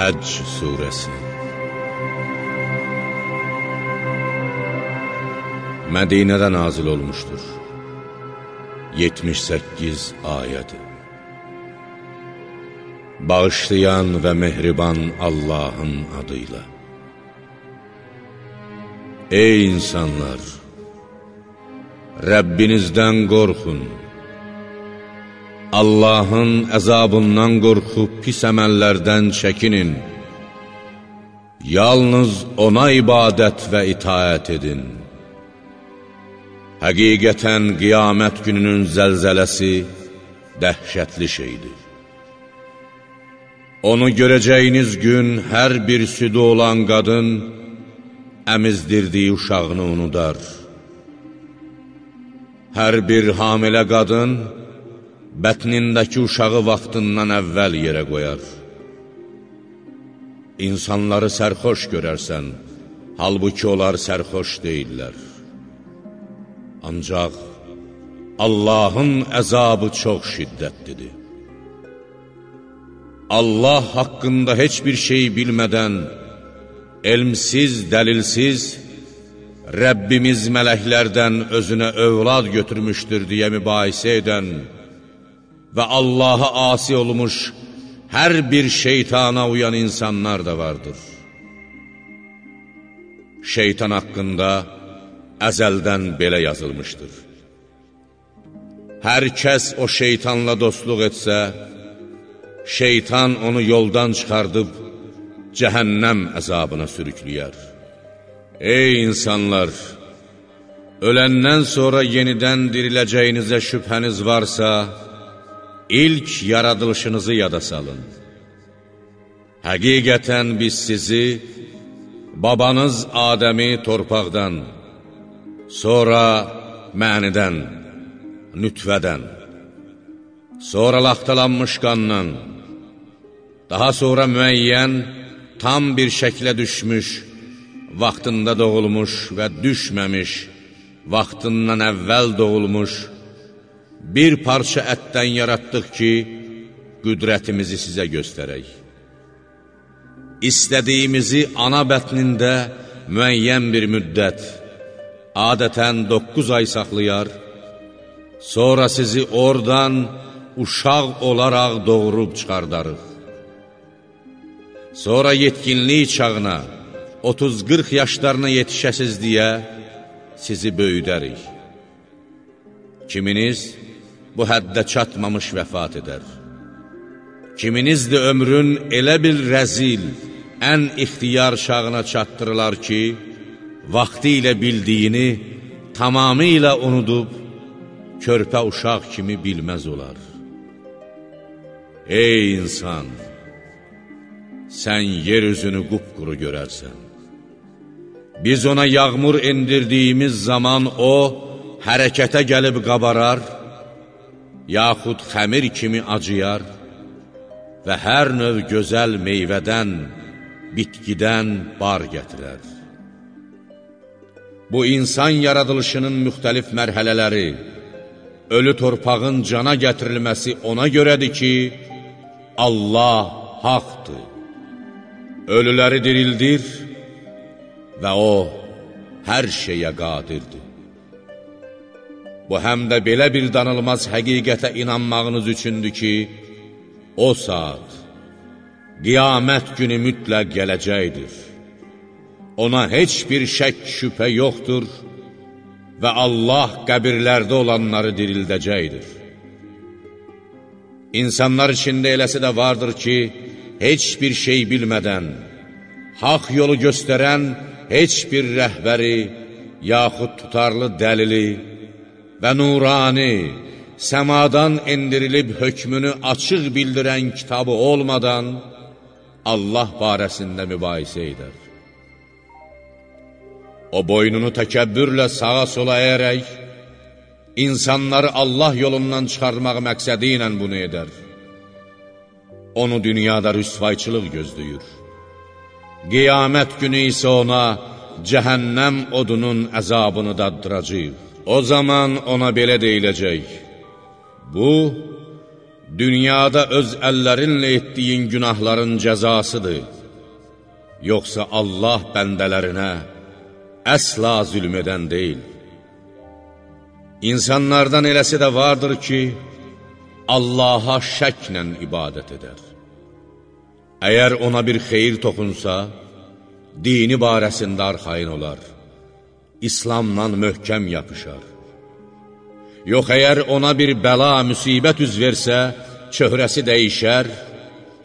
Həcc Suresi Mədinədə nazil olmuşdur 78 ayədir Bağışlayan və mehriban Allahın adıyla Ey insanlar! Rəbbinizdən qorxun! Allahın əzabından qorxub pis əməllərdən çəkinin. Yalnız ona ibadət və itaət edin. Həqiqətən qiyamət gününün zəlzələsi dəhşətli şeydir. Onu görəcəyiniz gün hər bir südü olan qadın əmizdirdiyi uşağını unudar. Hər bir hamilə qadın bətnindəki uşağı vaxtından əvvəl yerə qoyar. İnsanları sərxoş görərsən, halbuki onlar sərxoş deyirlər. Ancaq Allahın əzabı çox şiddətlidir. Allah haqqında heç bir şey bilmədən, elmsiz, dəlilsiz, Rəbbimiz mələklərdən özünə övlad götürmüşdür deyə mübahisə edən, və Allaha asi olmuş hər bir şeytana uyan insanlar da vardır. Şeytan haqqında əzəldən belə yazılmışdır. Hər kəs o şeytanla dostluq etsə, şeytan onu yoldan çıxardıb cəhənnəm əzabına sürükləyər. Ey insanlar! Öləndən sonra yenidən diriləcəyinizə şübhəniz varsa, ilk yaradılışınızı yada salın. Həqiqətən biz sizi, babanız Adəmi torpaqdan, sonra mənidən, nütvədən, sonra laxtalanmış qandan, daha sonra müəyyən, tam bir şəklə düşmüş, vaxtında doğulmuş və düşməmiş, vaxtından əvvəl doğulmuş, bir parça ətdən yaratdıq ki, qüdrətimizi sizə göstərək. İstədiyimizi ana bətnində müəyyən bir müddət, adətən 9 ay saxlayar, sonra sizi oradan uşaq olaraq doğurub çıxardarıq. Sonra yetkinlik çağına, 30-40 yaşlarına yetişəsiz deyə sizi böyüdərik. Kiminiz bu həddə çatmamış vəfat edər. Kiminiz də ömrün elə bir rəzil, ən ixtiyar şağına çatdırılar ki, vaxtı ilə bildiyini tamamilə unudub, körpə uşaq kimi bilməz olar. Ey insan! Sən yer üzünü qupquru görərsən. Biz ona yağmur endirdiyimiz zaman o, hərəkətə gəlib qabarar, yaxud xəmir kimi acıyar və hər növ gözəl meyvədən, bitkidən bar gətirər. Bu insan yaradılışının müxtəlif mərhələləri, ölü torpağın cana gətirilməsi ona görədir ki, Allah haqdır, ölüləri dirildir və O hər şeyə qadirdir. Bu həm də belə bir danılmaz həqiqətə inanmağınız üçündür ki, o saat, qiyamət günü mütləq gələcəkdir. Ona heç bir şək şübhə yoxdur və Allah qəbirlərdə olanları dirildəcəkdir. İnsanlar içində eləsi də vardır ki, heç bir şey bilmədən, haq yolu göstərən heç bir rəhbəri, yaxud tutarlı dəlili, və nurani, səmadan endirilib hökmünü açıq bildirən kitabı olmadan Allah barəsində mübahisə edər. O boynunu təkəbbürlə sağa sola əyərək, insanları Allah yolundan çıxarmaq məqsədi ilə bunu edər. Onu dünyada rüsvayçılıq gözləyir. Qiyamət günü isə ona cəhənnəm odunun əzabını daddıracaq. O zaman ona belə deyiləcək, bu, dünyada öz əllərinlə etdiyin günahların cəzasıdır. Yoxsa Allah bəndələrinə əsla zülm edən deyil. İnsanlardan eləsi də vardır ki, Allaha şəklə ibadət edər. Əgər ona bir xeyir toxunsa, dini barəsində arxayın olar, İslamla möhkəm yapışar. Yox, əgər ona bir bəla, müsibət üz versə, çöhrəsi dəyişər,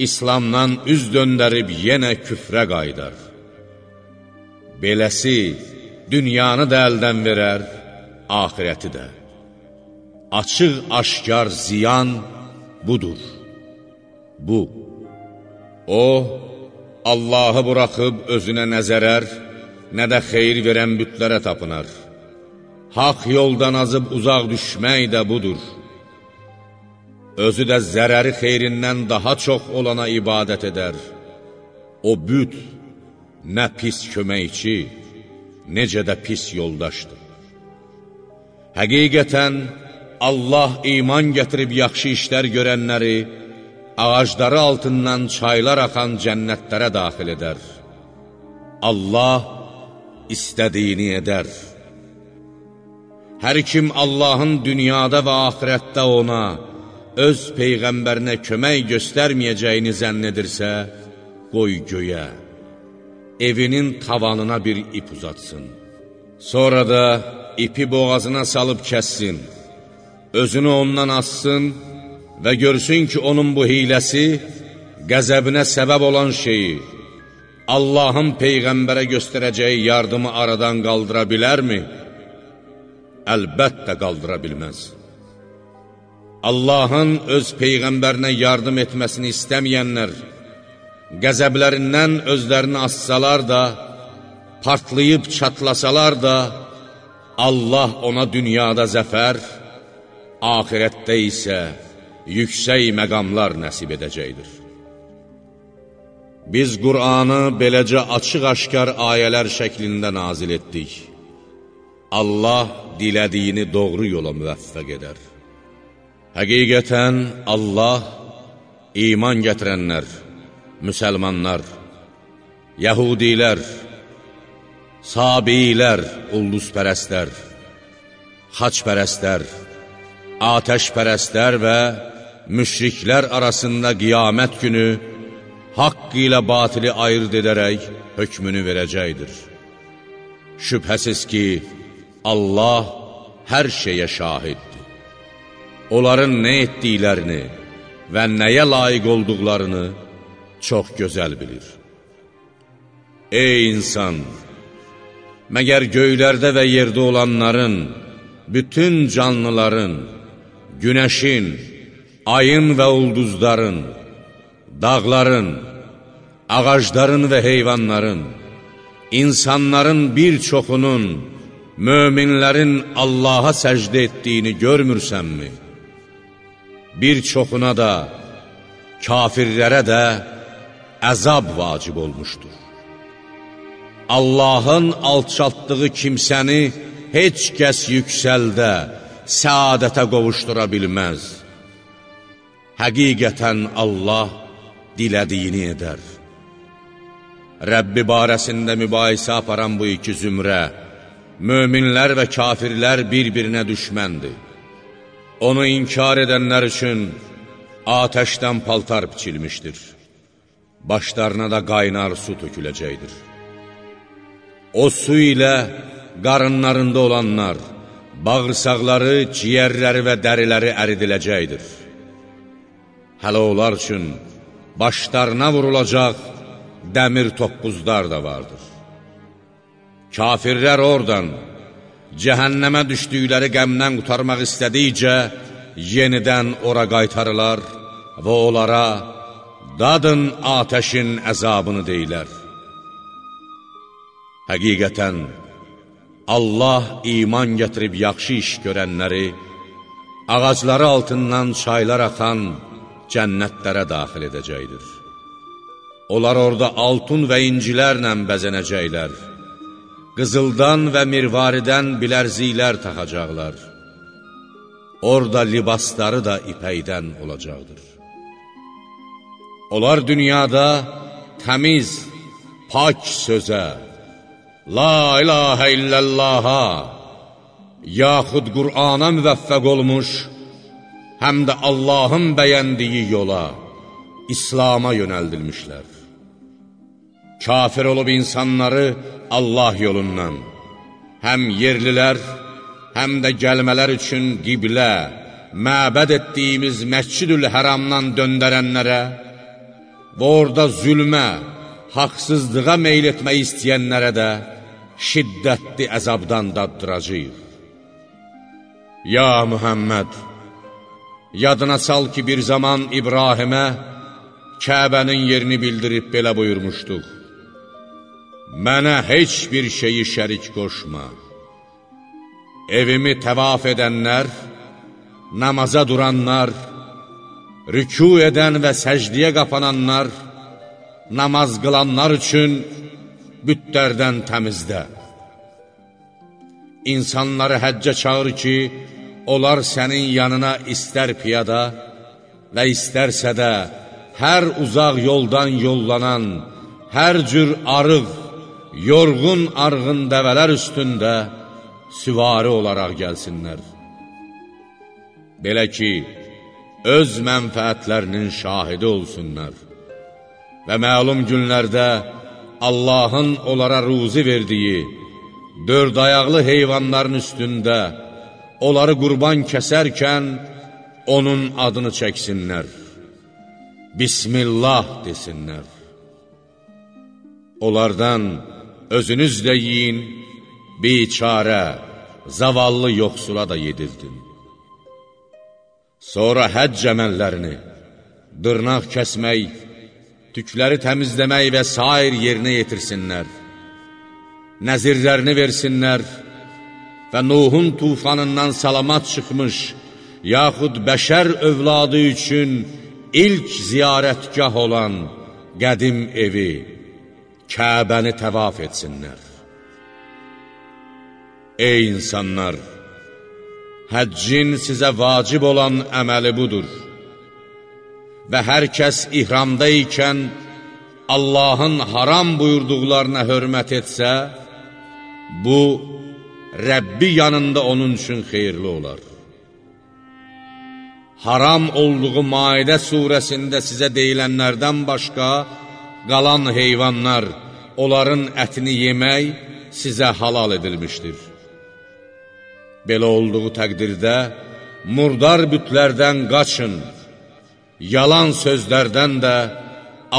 İslamdan üz döndərib yenə küfrə qaydar. Beləsi, dünyanı da əldən verər, ahirəti də. Açıq aşkar ziyan budur. Bu. O, Allahı buraxıb özünə nəzərər, nə də xeyir verən bütlərə tapınar. Haq yoldan azıb uzaq düşmək də budur. Özü də zərəri xeyrindən daha çox olana ibadət edər. O büt, nə pis köməkçi, necə də pis yoldaşdır. Həqiqətən, Allah iman gətirib yaxşı işlər görənləri, ağacları altından çaylar axan cənnətlərə daxil edər. Allah istədiyini edər. Hər kim Allahın dünyada və axirətdə ona, öz Peyğəmbərinə kömək göstərməyəcəyini zənn edirsə, qoy göyə, evinin tavanına bir ip uzatsın. Sonra da ipi boğazına salıb kəssin, özünü ondan assın və görsün ki, onun bu hiləsi qəzəbinə səbəb olan şeyi, Allahın Peyğəmbərə göstərəcəyi yardımı aradan qaldıra bilərmi? əlbəttə qaldıra bilməz. Allahın öz Peyğəmbərinə yardım etməsini istəməyənlər, qəzəblərindən özlərini assalar da, partlayıb çatlasalar da, Allah ona dünyada zəfər, ahirətdə isə yüksək məqamlar nəsib edəcəkdir. Biz Qur'anı beləcə açıq-aşkar ayələr şəklində nazil etdik. Allah dilədiyini doğru yola müvəffəq edər. Həqiqətən Allah iman gətirənlər, müsəlmanlar, yəhudilər, sabilər, ulduzpərəstlər, xaçpərəstlər, atəşpərəstlər və müşriklər arasında qiyamət günü haqq ilə batili ayırt edərək hökmünü verəcəkdir. Şübhəsiz ki, Allah hər şeyə şahiddir. Onların nə etdiklərini və nəyə layiq olduqlarını çox gözəl bilir. Ey insan! Məgər göylərdə və yerdə olanların, bütün canlıların, günəşin, ayın və ulduzların, dağların, ağacların və heyvanların, insanların bir çoxunun, möminlərin Allaha səcdə etdiyini görmürsənmi? Bir çoxuna da, kafirlərə də əzab vacib olmuşdur. Allahın alçaltdığı kimsəni heç kəs yüksəldə, səadətə qovuşdura bilməz. Həqiqətən Allah dilədiyini edər. Rəbbi barəsində mübahisə aparan bu iki zümrə, möminlər və kafirlər bir-birinə düşməndir. Onu inkar edənlər üçün atəşdən paltar biçilmişdir. Başlarına da qaynar su töküləcəkdir. O su ilə qarınlarında olanlar, bağırsaqları, ciyərləri və dəriləri əridiləcəkdir. Hələ onlar üçün başlarına vurulacaq dəmir toppuzlar da vardır. Kafirlər oradan, cəhənnəmə düşdükləri qəmdən qutarmaq istədikcə, yenidən ora qaytarılar və onlara dadın atəşin əzabını deyilər. Həqiqətən, Allah iman gətirib yaxşı iş görənləri, ağacları altından çaylar axan cənnətlərə daxil edəcəkdir. Onlar orada altun və incilərlə bəzənəcəklər qızıldan və mirvaridən bilərziklər taxacaqlar. orada libasları da ipəkdən olacaqdır. Onlar dünyada təmiz, pak sözə, La ilahə illəllaha, yaxud Qur'ana müvəffəq olmuş, həm də Allahın bəyəndiyi yola, İslama yönəldilmişlər. Kafir olub insanları Allah yolundan, həm yerlilər, həm də gəlmələr üçün qiblə, məbəd etdiyimiz Məscidül Həramdan döndərənlərə və orada zülmə, haqsızlığa meyl etmək istəyənlərə də şiddətli əzabdan daddıracaq. Ya Mühəmməd, yadına sal ki, bir zaman İbrahimə Kəbənin yerini bildirib belə buyurmuşduq. Mənə heç bir şeyi şərik qoşma. Evimi təvaf edənlər, namaza duranlar, rükû edən və səcdiyə qapananlar, namaz qılanlar üçün bütlərdən təmizdə. İnsanları həccə çağır ki, onlar sənin yanına istər piyada və istərsə də hər uzaq yoldan yollanan, hər cür arıq, yorğun arğın dəvələr üstündə süvari olaraq gəlsinlər. Belə ki, öz mənfəətlərinin şahidi olsunlar və məlum günlərdə Allahın onlara ruzi verdiyi dörd ayaqlı heyvanların üstündə onları qurban kəsərkən onun adını çəksinlər. Bismillah desinlər. Onlardan özünüz də yiyin, biçarə, zavallı yoxsula da yedirdin. Sonra həcc əməllərini, dırnaq kəsmək, tükləri təmizləmək və sair yerinə yetirsinlər. Nəzirlərini versinlər və Nuhun tufanından salamat çıxmış, yaxud bəşər övladı üçün ilk ziyarətgah olan qədim evi, Kəbəni təvaf etsinlər. Ey insanlar! Həccin sizə vacib olan əməli budur və hər kəs ihramda ikən Allahın haram buyurduqlarına hörmət etsə, bu, Rəbbi yanında onun üçün xeyirli olar. Haram olduğu Maidə surəsində sizə deyilənlərdən başqa, qalan heyvanlar, onların ətini yemək sizə halal edilmişdir. Belə olduğu təqdirdə, murdar bütlərdən qaçın, yalan sözlərdən də,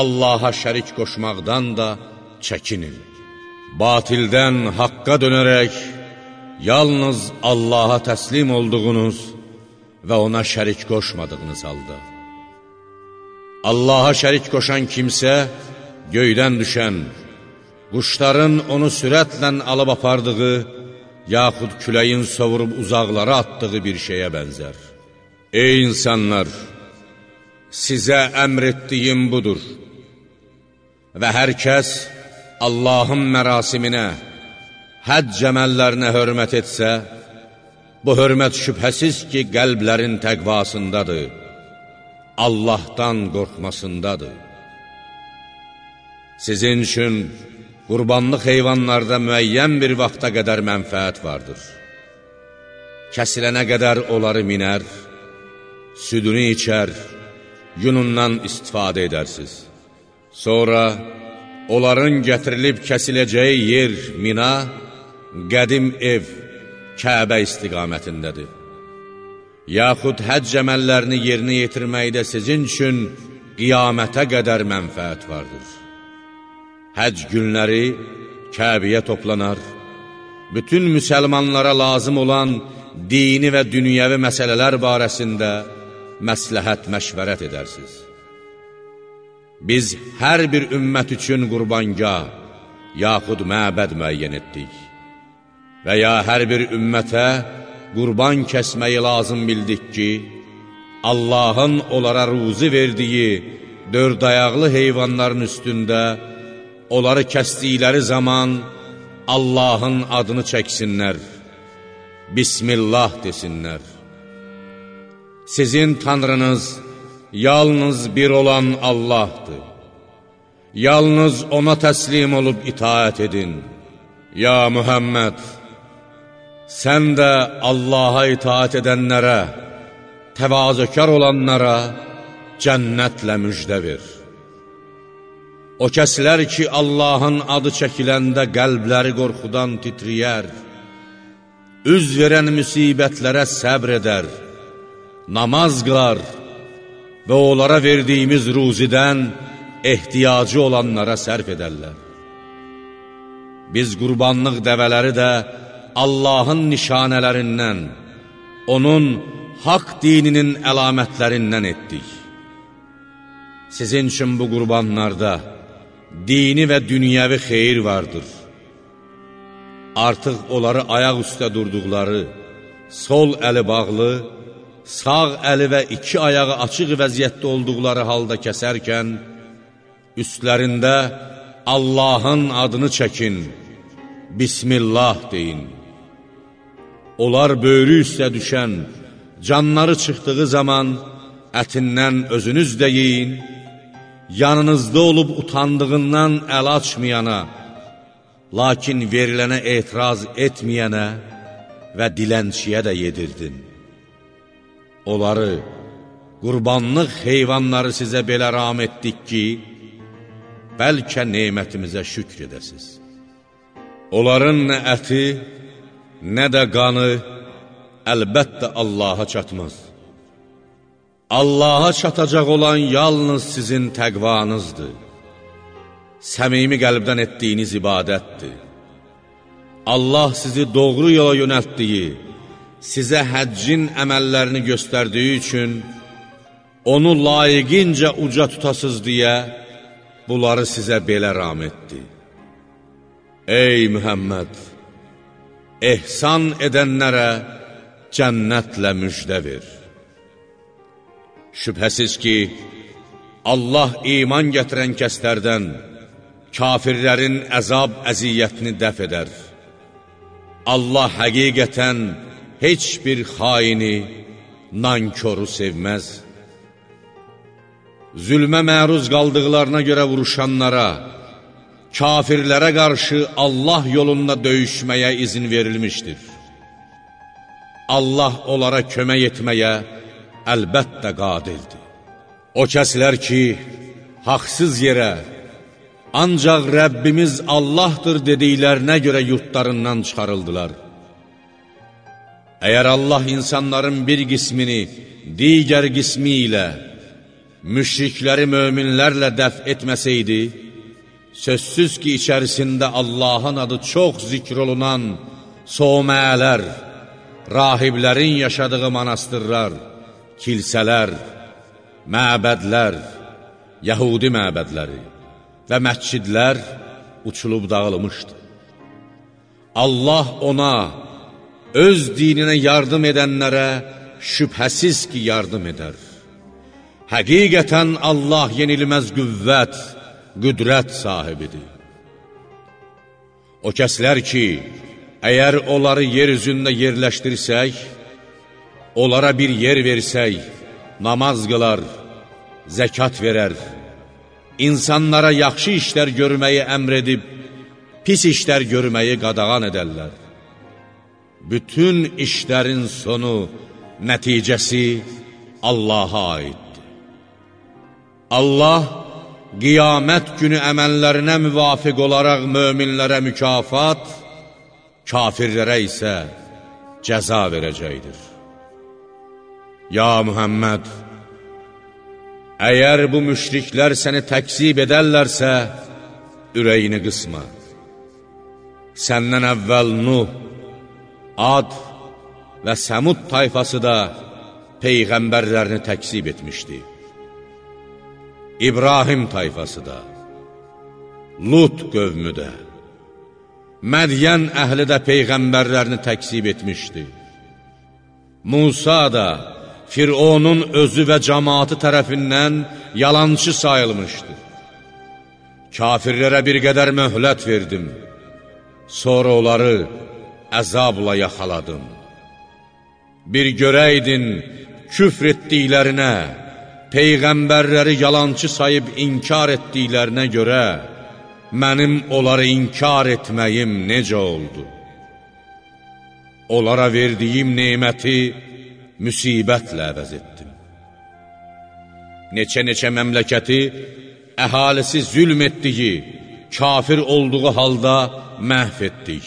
Allaha şərik qoşmaqdan da çəkinin. Batildən haqqa dönərək, yalnız Allaha təslim olduğunuz və ona şərik qoşmadığınız halda. Allaha şərik qoşan kimsə, göydən düşən, quşların onu sürətlə alıb apardığı, yaxud küləyin sovurub uzaqlara atdığı bir şeyə bənzər. Ey insanlar! Sizə əmr etdiyim budur. Və hər kəs Allahın mərasiminə, həcc əməllərinə hörmət etsə, bu hörmət şübhəsiz ki, qəlblərin təqvasındadır, Allahdan qorxmasındadır. Sizin üçün qurbanlıq heyvanlarda müəyyən bir vaxta qədər mənfəət vardır. Kəsilənə qədər onları minər, südünü içər, yunundan istifadə edərsiz. Sonra onların gətirilib kəsiləcəyi yer, mina, qədim ev, Kəbə istiqamətindədir. Yaxud həcc əməllərini yerinə yetirməkdə sizin üçün qiyamətə qədər mənfəət vardır. Həcc günləri Kəbiyə toplanar, bütün müsəlmanlara lazım olan dini və dünyəvi məsələlər barəsində məsləhət məşvərət edərsiniz. Biz hər bir ümmət üçün qurbangah, yaxud məbəd müəyyən etdik və ya hər bir ümmətə qurban kəsməyi lazım bildik ki, Allahın onlara ruzi verdiyi dörd ayaqlı heyvanların üstündə onları kəsdikləri zaman Allahın adını çəksinlər, Bismillah desinlər. Sizin Tanrınız yalnız bir olan Allahdır. Yalnız ona təslim olub itaət edin. Ya Mühəmməd, sən də Allaha itaət edənlərə, təvazökar olanlara cənnətlə müjdə ver. O kəslər ki, Allahın adı çəkiləndə qəlbləri qorxudan titriyər, üz verən müsibətlərə səbr edər, namaz qılar və onlara verdiyimiz ruzidən ehtiyacı olanlara sərf edərlər. Biz qurbanlıq dəvələri də Allahın nişanələrindən, onun haqq dininin əlamətlərindən etdik. Sizin üçün bu qurbanlarda, dini və dünyəvi xeyir vardır. Artıq onları ayaq üstə durduqları, sol əli bağlı, sağ əli və iki ayağı açıq vəziyyətdə olduqları halda kəsərkən, üstlərində Allahın adını çəkin, Bismillah deyin. Onlar böyrü üstə düşən, canları çıxdığı zaman ətindən özünüz də yiyin, yanınızda olub utandığından əl açmayana, lakin verilənə etiraz etməyənə və dilənçiyə də yedirdin. Onları, qurbanlıq heyvanları sizə belə ram etdik ki, bəlkə neymətimizə şükr edəsiz. Onların nə əti, nə də qanı əlbəttə Allaha çatmaz. Allaha çatacaq olan yalnız sizin təqvanızdır. Səmimi qəlbdən etdiyiniz ibadətdir. Allah sizi doğru yola yönəltdiyi, sizə həccin əməllərini göstərdiyi üçün, onu layiqincə uca tutasız deyə, bunları sizə belə ram etdi. Ey Mühəmməd! Ehsan edənlərə cənnətlə müjdə ver. Şübhəsiz ki, Allah iman gətirən kəslərdən kafirlərin əzab əziyyətini dəf edər. Allah həqiqətən heç bir xaini, nankoru sevməz. Zülmə məruz qaldıqlarına görə vuruşanlara, kafirlərə qarşı Allah yolunda döyüşməyə izin verilmişdir. Allah onlara kömək etməyə, əlbəttə qadirdir. O kəslər ki, haqsız yerə, ancaq Rəbbimiz Allahdır dediklərinə görə yurtlarından çıxarıldılar. Əgər Allah insanların bir qismini digər qismi ilə, müşrikləri möminlərlə dəf etməsəydi, sözsüz ki, içərisində Allahın adı çox zikr olunan soməələr, rahiblərin yaşadığı manastırlar, kilsələr, məbədlər, yəhudi məbədləri və məscidlər uçulub dağılmışdı. Allah ona, öz dininə yardım edənlərə şübhəsiz ki, yardım edər. Həqiqətən Allah yenilməz qüvvət, qüdrət sahibidir. O kəslər ki, əgər onları yer üzündə yerləşdirsək, onlara bir yer versək, namaz qılar, zəkat verər, insanlara yaxşı işlər görməyi əmr edib, pis işlər görməyi qadağan edərlər. Bütün işlərin sonu, nəticəsi Allaha aiddir. Allah qiyamət günü əməllərinə müvafiq olaraq möminlərə mükafat, kafirlərə isə cəza verəcəkdir. Ya Mühəmməd, əgər bu müşriklər səni təksib edərlərsə, ürəyini qısma. Səndən əvvəl Nuh, Ad və Səmud tayfası da Peyğəmbərlərini təksib etmişdi. İbrahim tayfası da, Lut qövmü də, Mədiyən əhli də Peyğəmbərlərini təksib etmişdi. Musa da, Fironun özü və cəmaatı tərəfindən yalançı sayılmışdı. Kafirlərə bir qədər möhlət verdim, sonra onları əzabla yaxaladım. Bir görəydin, küfr etdiklərinə, Peyğəmbərləri yalancı sayıb inkar etdiklərinə görə, mənim onları inkar etməyim necə oldu? Onlara verdiyim neyməti müsibətlə əvəz etdim. Neçə-neçə məmləkəti əhalisi zülm etdiyi, kafir olduğu halda məhv etdik.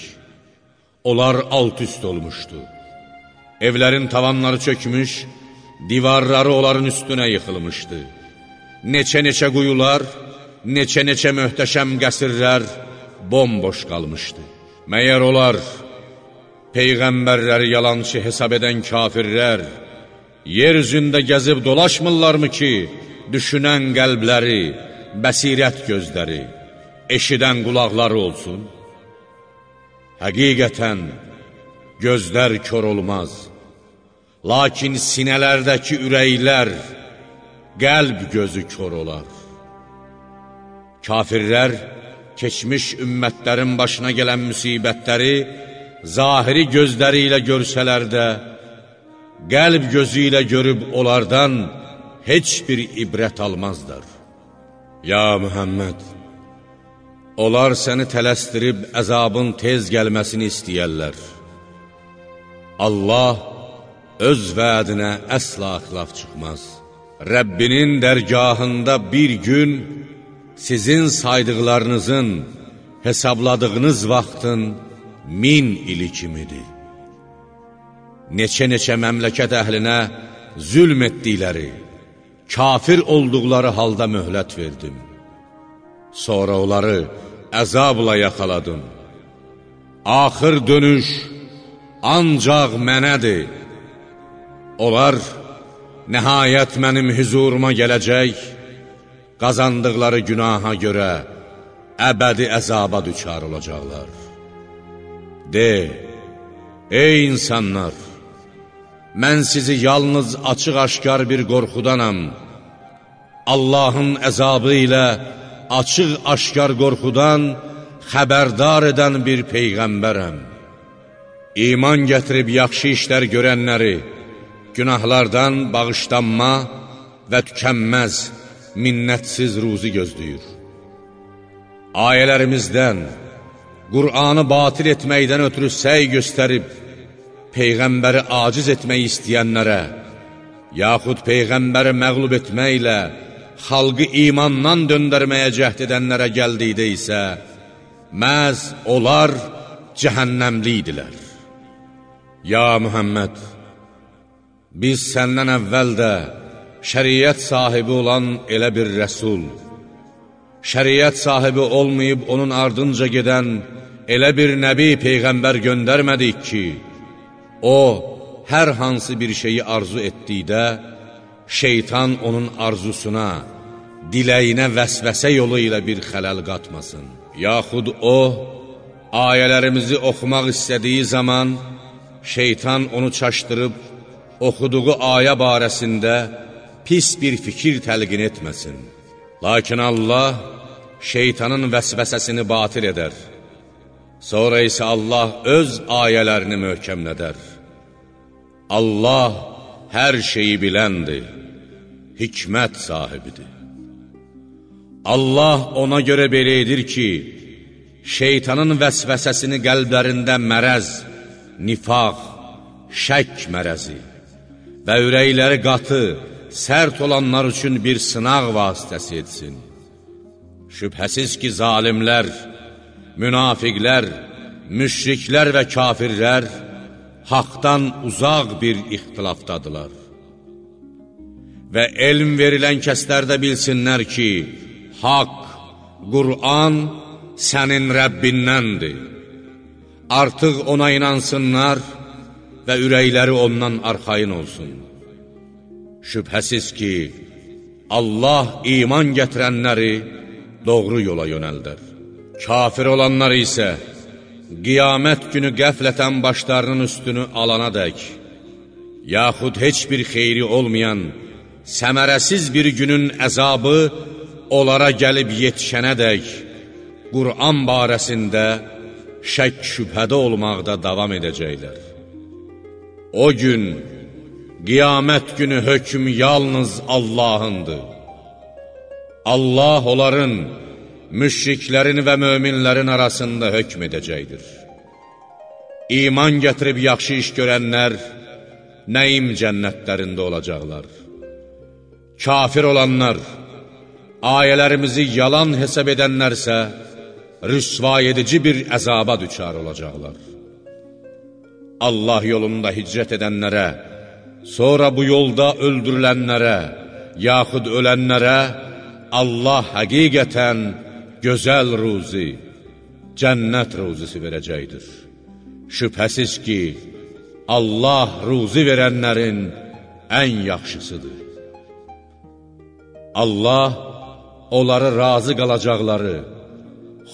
Onlar alt-üst olmuşdu. Evlərin tavanları çökmüş, divarları onların üstünə yıxılmışdı. Neçə-neçə quyular, neçə-neçə möhtəşəm qəsirlər bomboş qalmışdı. Məyər olar, Peyğəmbərləri yalançı hesab edən kafirlər, yer üzündə gəzib dolaşmırlarmı ki, düşünən qəlbləri, bəsirət gözləri, eşidən qulaqları olsun? Həqiqətən, gözlər kör olmaz, lakin sinələrdəki ürəklər, qəlb gözü kör olar. Kafirlər, keçmiş ümmətlərin başına gələn müsibətləri, zahiri gözləri ilə görsələr də, qəlb gözü ilə görüb onlardan heç bir ibrət almazlar. Ya Mühəmməd, onlar səni tələstirib əzabın tez gəlməsini istəyərlər. Allah öz vədinə əsla xilaf çıxmaz. Rəbbinin dərgahında bir gün sizin saydıqlarınızın, hesabladığınız vaxtın min ili kimidir. Neçə-neçə məmləkət əhlinə zülm etdikləri, kafir olduqları halda möhlət verdim. Sonra onları əzabla yaxaladım. Axır dönüş ancaq mənədir. Onlar nəhayət mənim hüzuruma gələcək, qazandıqları günaha görə əbədi əzaba düçar olacaqlar. De, ey insanlar, mən sizi yalnız açıq-aşkar bir qorxudanam, Allahın əzabı ilə açıq-aşkar qorxudan xəbərdar edən bir Peyğəmbərəm. İman gətirib yaxşı işlər görənləri, günahlardan bağışlanma və tükənməz, minnətsiz ruzi gözləyir. Ayələrimizdən, Qur'anı batil etməkdən ötürü səy göstərib, Peyğəmbəri aciz etmək istəyənlərə, yaxud Peyğəmbəri məqlub etməklə, xalqı imandan döndərməyə cəhd edənlərə gəldikdə isə, məhz onlar cəhənnəmli idilər. Ya Mühəmməd, biz səndən əvvəl də şəriyyət sahibi olan elə bir rəsul, şəriyyət sahibi olmayıb onun ardınca gedən elə bir nəbi peyğəmbər göndərmədik ki, o, hər hansı bir şeyi arzu etdikdə, şeytan onun arzusuna, diləyinə vəsvəsə yolu ilə bir xələl qatmasın. Yaxud o, ayələrimizi oxumaq istədiyi zaman, şeytan onu çaşdırıb, oxuduğu ayə barəsində pis bir fikir təlqin etməsin. Lakin Allah şeytanın vəsvəsəsini batil edər. Sonra isə Allah öz ayələrini möhkəmlədər. Allah hər şeyi biləndir, hikmət sahibidir. Allah ona görə belə edir ki, şeytanın vəsvəsəsini qəlblərində mərəz, nifaq, şək mərəzi və ürəkləri qatı, sərt olanlar üçün bir sınaq vasitəsi etsin. Şübhəsiz ki, zalimlər, münafiqlər, müşriklər və kafirlər haqdan uzaq bir ixtilafdadılar. Və elm verilən kəslərdə bilsinlər ki, haqq, Qur'an sənin Rəbbindəndir. Artıq ona inansınlar və ürəkləri ondan arxayın olsun. Şübhəsiz ki, Allah iman gətirənləri doğru yola yönəldər. Kafir olanlar isə qiyamət günü qəflətən başlarının üstünü alana dək, yaxud heç bir xeyri olmayan, səmərəsiz bir günün əzabı onlara gəlib yetişənə dək, Qur'an barəsində şək şübhədə olmaqda davam edəcəklər. O gün qiyamət günü hökm yalnız Allahındır. Allah onların, müşriklərin və möminlərin arasında hökm edəcəkdir. İman gətirib yaxşı iş görənlər, nəyim cənnətlərində olacaqlar. Kafir olanlar, ayələrimizi yalan hesab edənlərsə, rüsva edici bir əzaba düçar olacaqlar. Allah yolunda hicrət edənlərə, sonra bu yolda öldürülənlərə, yaxud ölənlərə Allah həqiqətən gözəl ruzi, cənnət ruzisi verəcəkdir. Şübhəsiz ki, Allah ruzi verənlərin ən yaxşısıdır. Allah onları razı qalacaqları,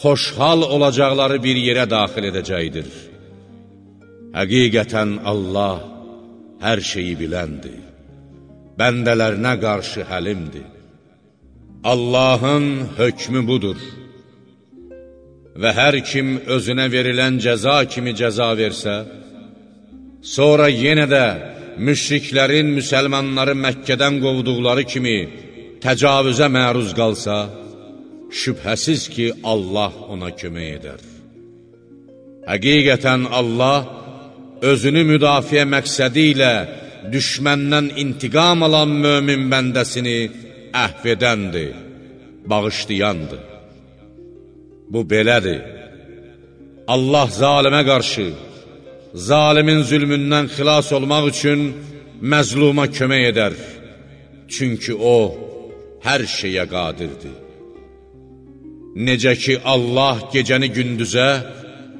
xoşhal olacaqları bir yerə daxil edəcəkdir. Həqiqətən Allah hər şeyi biləndir, bəndələrinə qarşı həlimdir. Allahın hökmü budur və hər kim özünə verilən cəza kimi cəza versə, sonra yenə də müşriklərin müsəlmanları Məkkədən qovduqları kimi təcavüzə məruz qalsa, şübhəsiz ki, Allah ona kömək edər. Həqiqətən Allah özünü müdafiə məqsədi ilə düşməndən intiqam alan mömin bəndəsini əhv edəndir, bağışlayandır. Bu belədir. Allah zalimə qarşı, zalimin zülmündən xilas olmaq üçün məzluma kömək edər. Çünki O, hər şeyə qadirdir. Necə ki, Allah gecəni gündüzə,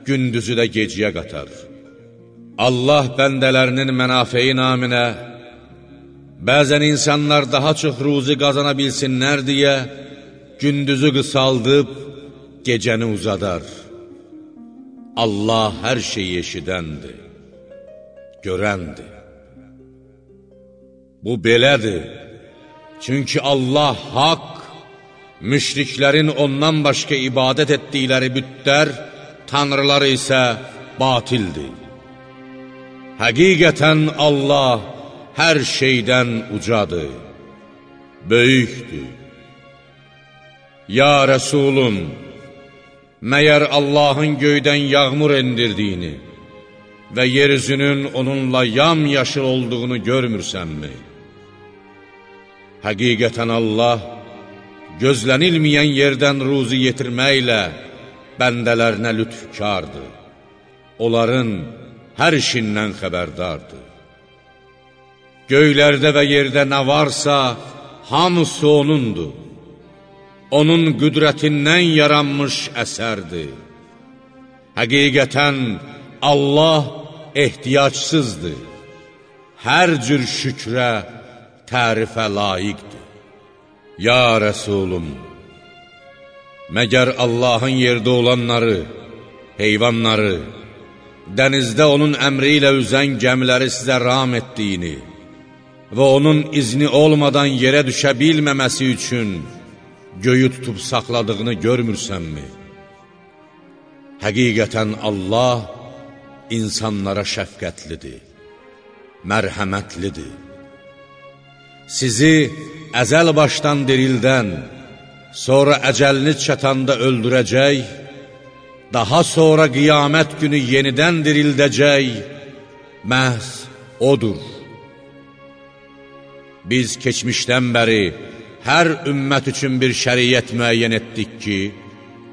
gündüzü də geciyə qatar. Allah bəndələrinin mənafeyi naminə, bəzən insanlar daha çox ruzi qazana bilsinlər deyə, gündüzü qısaldıb, gecəni uzadar. Allah hər şeyi eşidəndir, görəndir. Bu belədir, çünki Allah haqq, müşriklərin ondan başqa ibadət etdikləri bütlər, tanrıları isə batildir. Həqiqətən Allah hər şeydən ucadır, böyükdür. Ya Rəsulum, məyər Allahın göydən yağmur endirdiyini və yeryüzünün onunla yam-yaşıl olduğunu görmürsənmi? Həqiqətən Allah gözlənilməyən yerdən ruzi yetirməklə bəndələrinə lütfkardır. Onların hər işindən xəbərdardır. Göylərdə və yerdə nə varsa, hamısı O'nundur. Onun qüdrətindən yaranmış əsərdir. Həqiqətən Allah ehtiyacsızdır. Hər cür şükrə, tərifə layiqdir. Ya Rəsulum, məgər Allahın yerdə olanları, heyvanları, dənizdə onun əmri ilə üzən gəmiləri sizə ram etdiyini və onun izni olmadan yerə düşə bilməməsi üçün göyü tutub saxladığını görmürsənmi? Həqiqətən Allah insanlara şəfqətlidir, mərhəmətlidir. Sizi əzəl başdan dirildən, sonra əcəliniz çatanda öldürəcək, daha sonra qiyamət günü yenidən dirildəcək, məhz odur. Biz keçmişdən bəri hər ümmət üçün bir şəriyyət müəyyən etdik ki,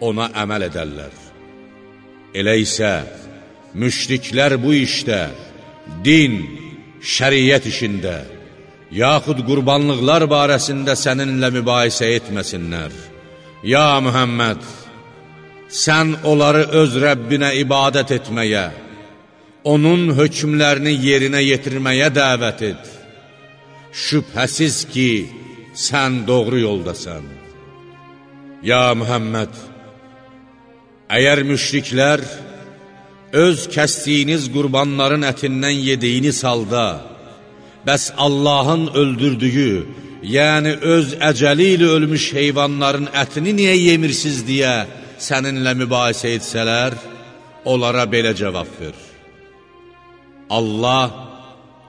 ona əməl edərlər. Elə isə, müşriklər bu işdə, din, şəriyyət işində, yaxud qurbanlıqlar barəsində səninlə mübahisə etməsinlər. Ya Mühəmməd, sən onları öz Rəbbinə ibadət etməyə, onun hökmlərini yerinə yetirməyə dəvət et. Şübhəsiz ki, sən doğru yoldasan. Ya Mühəmməd, əgər müşriklər öz kəsdiyiniz qurbanların ətindən yediyini salda, bəs Allahın öldürdüyü, yəni öz əcəli ilə ölmüş heyvanların ətini niyə yemirsiz deyə, səninlə mübahisə etsələr, onlara belə cavab ver. Allah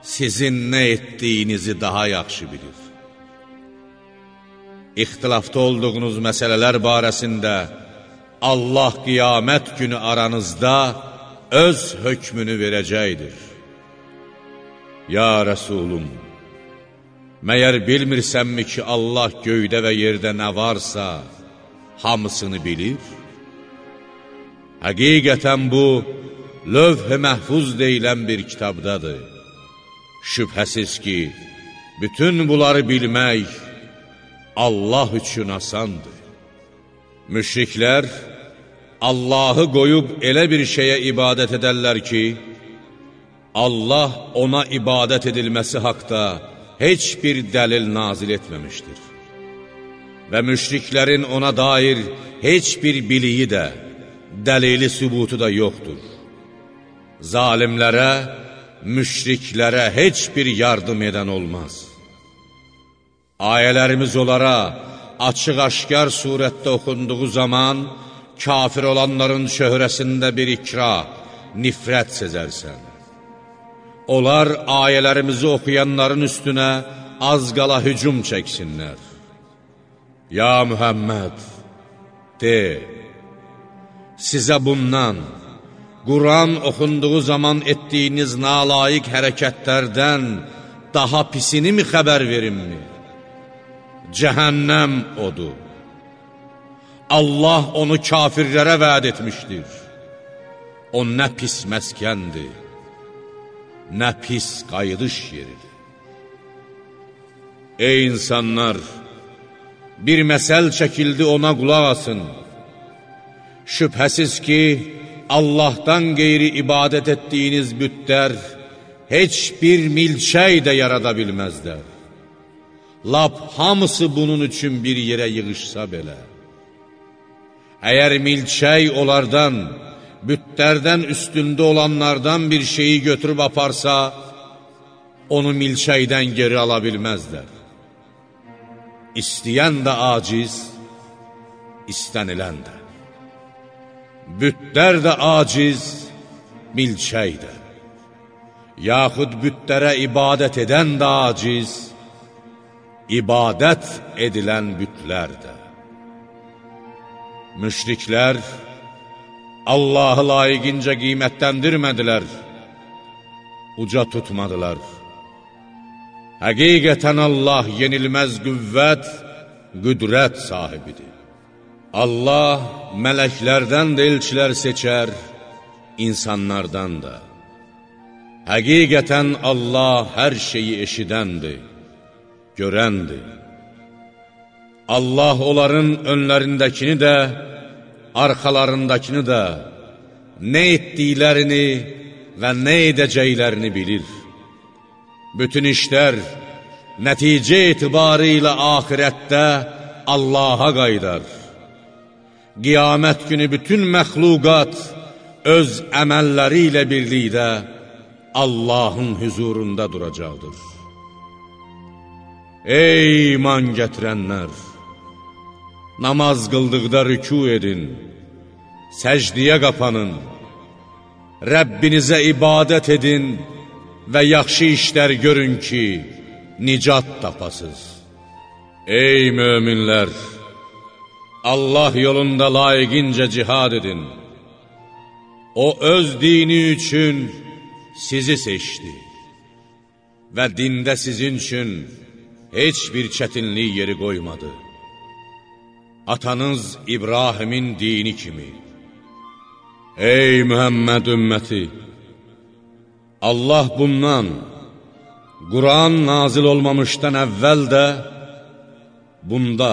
sizin nə etdiyinizi daha yaxşı bilir. İxtilafda olduğunuz məsələlər barəsində Allah qiyamət günü aranızda öz hökmünü verəcəkdir. Ya Rəsulum, məyər bilmirsənmi ki, Allah göydə və yerdə nə varsa, hamısını bilir? Həqiqətən bu, lövh-i məhfuz deyilən bir kitabdadır. Şübhəsiz ki, bütün bunları bilmək Allah üçün asandır. Müşriklər Allahı qoyub elə bir şeyə ibadət edərlər ki, Allah ona ibadət edilməsi haqda heç bir dəlil nazil etməmişdir. Və müşriklərin ona dair heç bir biliyi də, dəlili sübutu da yoxdur. Zalimlərə, müşriklərə heç bir yardım edən olmaz. Ayələrimiz onlara açıq-aşkar surətdə oxunduğu zaman kafir olanların şöhrəsində bir ikra, nifrət sezərsən. Onlar ayələrimizi oxuyanların üstünə az qala hücum çəksinlər. Ya Mühəmməd, de, sizə bundan, Quran oxunduğu zaman etdiyiniz nalayiq hərəkətlərdən daha pisini mi xəbər verimmi? Cəhənnəm odur. Allah onu kafirlərə vəd etmişdir. O nə pis məskəndir, nə pis qayıdış yeridir. Ey insanlar, bir məsəl çəkildi ona qulaq asın. Şübhəsiz ki, Allahdan qeyri ibadət etdiyiniz bütlər heç bir milçək də yarada bilməzlər. Lap hamısı bunun üçün bir yerə yığışsa belə. Əgər milçək onlardan, bütlərdən üstündə olanlardan bir şeyi götürüb aparsa, onu milçəkdən geri ala bilməzlər. İstəyən də aciz, istənilən də. Bütlər də aciz, milçək də. Yaxud bütlərə ibadət edən də aciz, ibadət edilən bütlər də. Müşriklər Allahı layiqincə qiymətdəndirmədilər, uca tutmadılar. Həqiqətən Allah yenilməz qüvvət, qüdrət sahibidir. Allah mələklərdən də elçilər seçər, insanlardan da. Həqiqətən Allah hər şeyi eşidəndir, görəndir. Allah onların önlərindəkini də, arxalarındakini də, nə etdiklərini və nə edəcəklərini bilir. Bütün işlər nəticə etibarı ilə ahirətdə Allaha qaydar. Qiyamət günü bütün məxluqat öz əməlləri ilə birlikdə Allahın hüzurunda duracaqdır. Ey iman gətirənlər! Namaz qıldıqda rükü edin, səcdiyə qapanın, Rəbbinizə ibadət edin və yaxşı işlər görün ki, nicat tapasız. Ey möminlər! Allah yolunda layiqincə cihad edin. O öz dini üçün sizi seçdi və dində sizin üçün heç bir çətinlik yeri qoymadı. Atanız İbrahimin dini kimi. Ey Mühəmməd ümməti! Allah bundan, Quran nazil olmamışdan əvvəl də, bunda,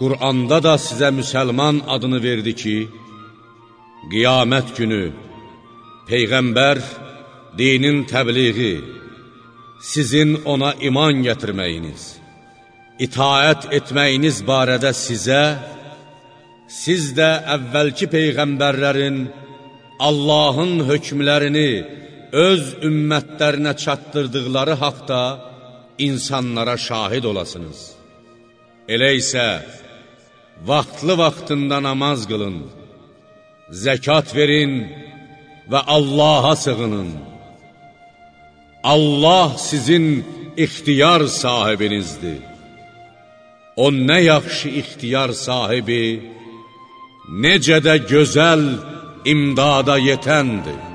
Quranda da sizə müsəlman adını verdi ki, qiyamət günü Peyğəmbər dinin təbliği, sizin ona iman gətirməyiniz, itaət etməyiniz barədə sizə, siz də əvvəlki Peyğəmbərlərin Allahın hökmlərini öz ümmətlərinə çatdırdıqları haqda insanlara şahid olasınız. Elə isə, vaxtlı-vaxtında namaz qılın, zəkat verin və Allaha sığının. Allah sizin ixtiyar sahibinizdir. O nə yaxşı ixtiyar sahibi, necə də gözəl imdada yetəndir.